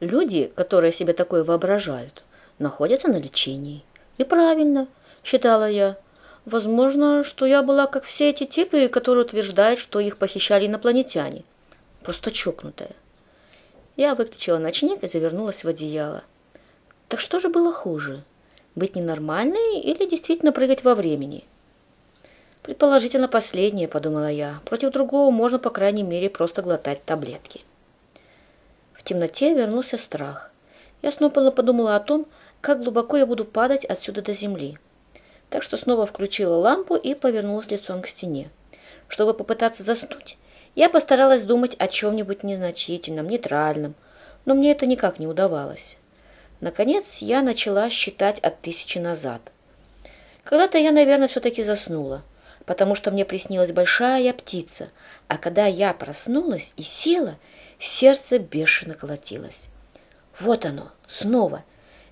Люди, которые себе такое воображают, находятся на лечении. И правильно, считала я. Возможно, что я была как все эти типы, которые утверждают, что их похищали инопланетяне. Просто чокнутая. Я выключила ночник и завернулась в одеяло. Так что же было хуже? Быть ненормальной или действительно прыгать во времени? Предположительно последнее, подумала я. Против другого можно, по крайней мере, просто глотать таблетки. Темноте вернулся страх. Я снова подумала о том, как глубоко я буду падать отсюда до земли. Так что снова включила лампу и повернулась лицом к стене. Чтобы попытаться заснуть, я постаралась думать о чем-нибудь незначительном, нейтральном, но мне это никак не удавалось. Наконец, я начала считать от тысячи назад. Когда-то я, наверное, все-таки заснула, потому что мне приснилась большая птица, а когда я проснулась и села, сердце бешено колотилось. Вот оно, снова,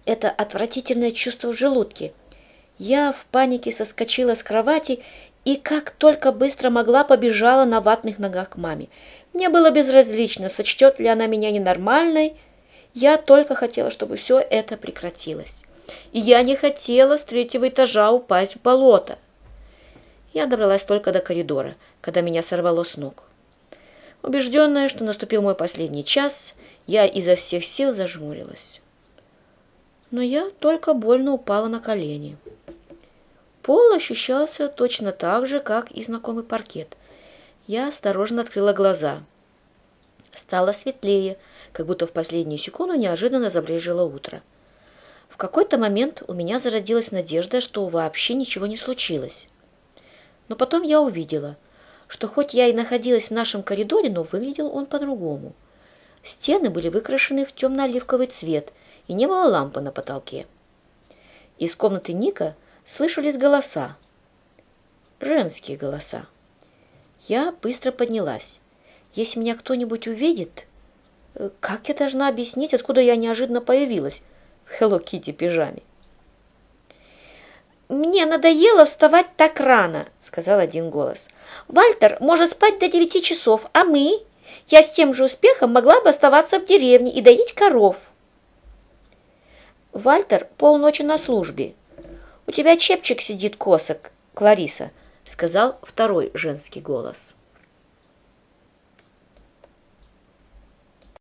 это отвратительное чувство в желудке. Я в панике соскочила с кровати и как только быстро могла побежала на ватных ногах к маме. Мне было безразлично, сочтет ли она меня ненормальной. Я только хотела, чтобы все это прекратилось. И я не хотела с третьего этажа упасть в болото. Я добралась только до коридора, когда меня сорвало с ног. Убежденная, что наступил мой последний час, я изо всех сил зажмурилась но я только больно упала на колени. Пол ощущался точно так же, как и знакомый паркет. Я осторожно открыла глаза. Стало светлее, как будто в последнюю секунду неожиданно забрежило утро. В какой-то момент у меня зародилась надежда, что вообще ничего не случилось. Но потом я увидела, что хоть я и находилась в нашем коридоре, но выглядел он по-другому. Стены были выкрашены в темно-оливковый цвет – и не было лампы на потолке. Из комнаты Ника слышались голоса. Женские голоса. Я быстро поднялась. Если меня кто-нибудь увидит, э, как я должна объяснить, откуда я неожиданно появилась в Hello Kitty пижаме? «Мне надоело вставать так рано», — сказал один голос. «Вальтер может спать до девяти часов, а мы? Я с тем же успехом могла бы оставаться в деревне и доить коров». Вальтер полночи на службе. У тебя чепчик сидит косок, Клариса, сказал второй женский голос.